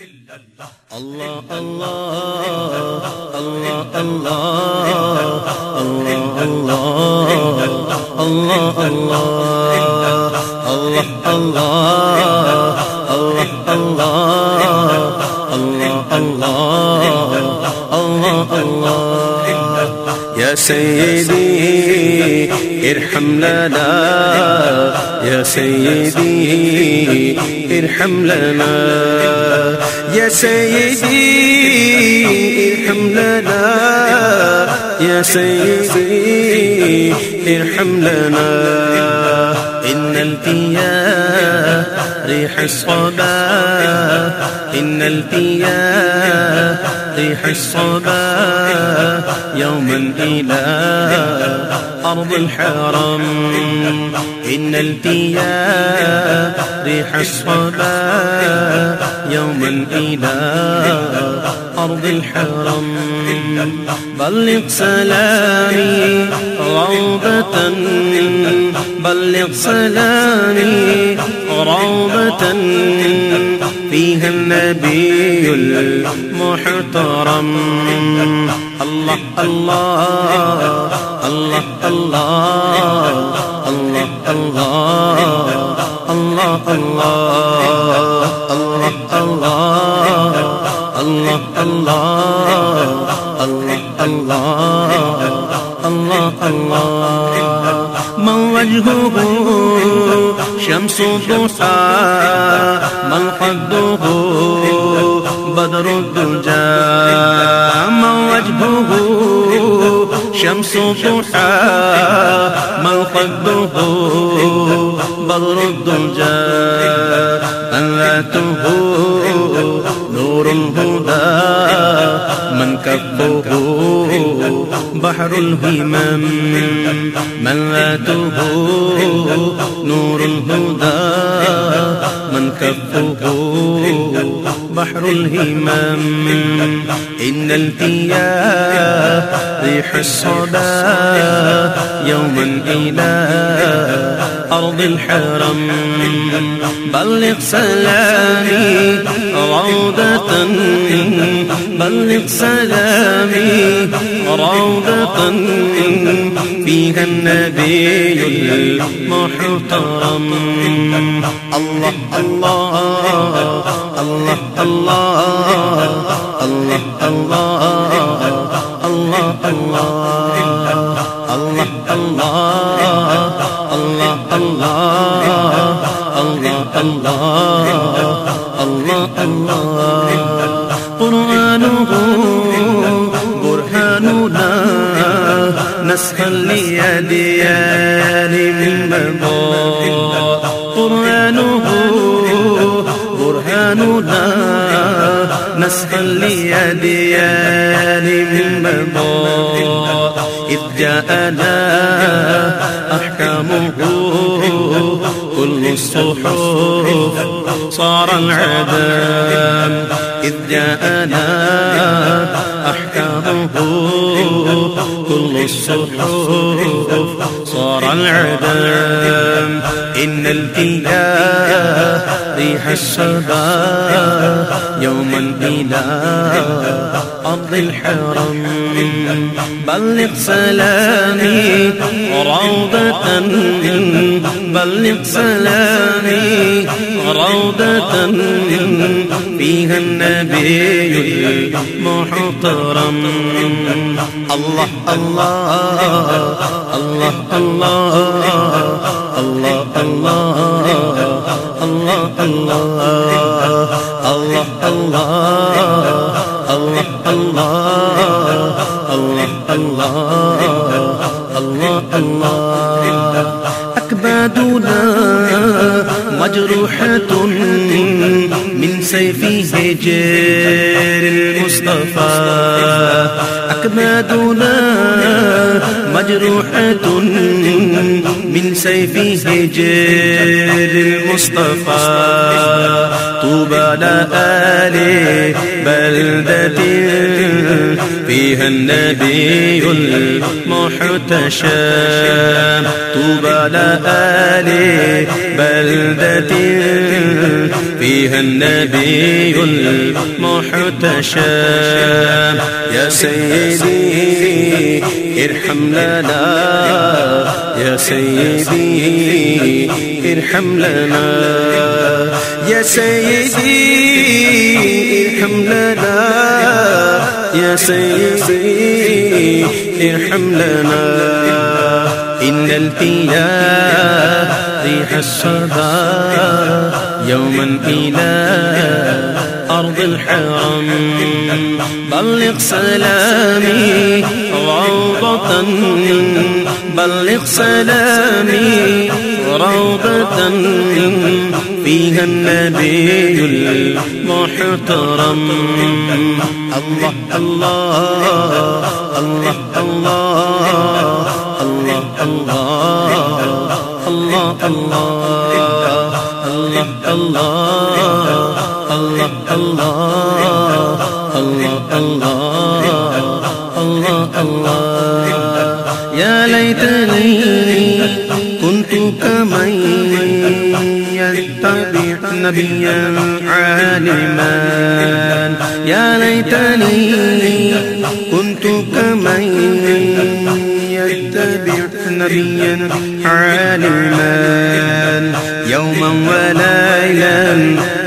اللہ اللہ اللہ اللہ اللہ اللہ اللہ اللہ اللہ اللہ ارحم لنا، یا سیدی، ارحم لنا۔ يا سيدي ارحم لنا. يا سيدي ارحم لنا. إن الفيا ريح الصبا. إن الفيا ريح الصبا. يوما إلى أرض الحرم. إن الفيا ريح الصبا يوما إلى أرض الحرم. بلغ سلامي روضة بلغ سلامي روضة. فيها النبي المحترم. الله الله الله الله الله الله الله. اللہ اللہ اللہ اللہ اللہ اللہ اللہ اللہ اللہ اللہ موجہ شمس دوسا ملحد ہو بدر الدجا موجہ شمس دوسا ملحد ہو بدر الدجى من ذاته نور الهدى. من كفه بحر الهمم من ذاته نور الهدى. من كفه بحر الهمم إن الفيا ريح الصدى. يوما إلى أرض الحرم بلغ سلامي روضة بلغ سلامي روضة فيها النبي المحترم الله الله الله الله الله الله الله الله الله الله الله الله الله الله قرآنه برهاننا نسخا ليديان من مضى قرآنه برهاننا نسخا ليديان من مضى إذ جاءنا كل الصحف صار العدم. إذ جاءنا أحكامه. كل الصحف صار العدم. إن الإله ريح الصبا يوما إلى أرض الحرم بلغ سلامي روضة بلغ سلامي روضة فيها النبي المحترم الله الله الله الله الله الله الله الله الله الله الله الله الله الله الله أكبادنا مجروحة من سيفه جير المصطفى. أكبادنا مجروحة من سيفه جير المصطفى. طوبى لآل بلدة فيها النبي المحتشم. طوبى لآل بلدة فيها النبي المحتشم. يا سيدي ارحم لنا. يا سيدي ارحم لنا. يا سيدي ارحم لنا. يا سيدي ارحم لنا. إن الفيا ريح الصبا يوما إلى أرض الحرم. بلغ سلامي روضة بلغ سلامي روضة فيها النبي المحترم الله الله الله الله الله الله الله الله الله الله الله الله الله الله كنت كمن يتبع نبيا عالما. يا ليتني كنت كمن يتبع نبيا عالما. يوما وليلا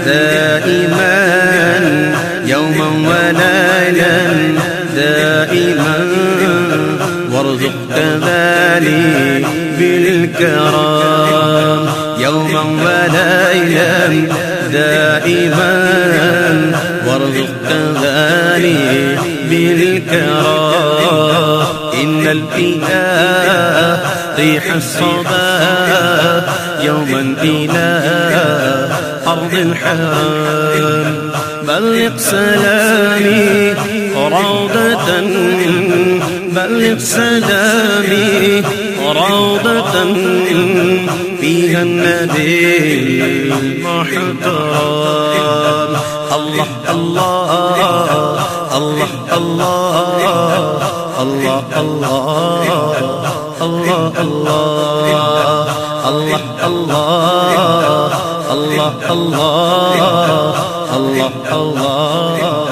دائما بالكرام يوما وليلا دائما وارزق كذلك بالكرام. إن الإله ريح الصبا يوما إلى أرض الحرام. بلغ سلامي روضة بلغ سلامي روضة فيها النبي المحترم الله الله الله الله الله الله الله الله الله الله الله الله الله الله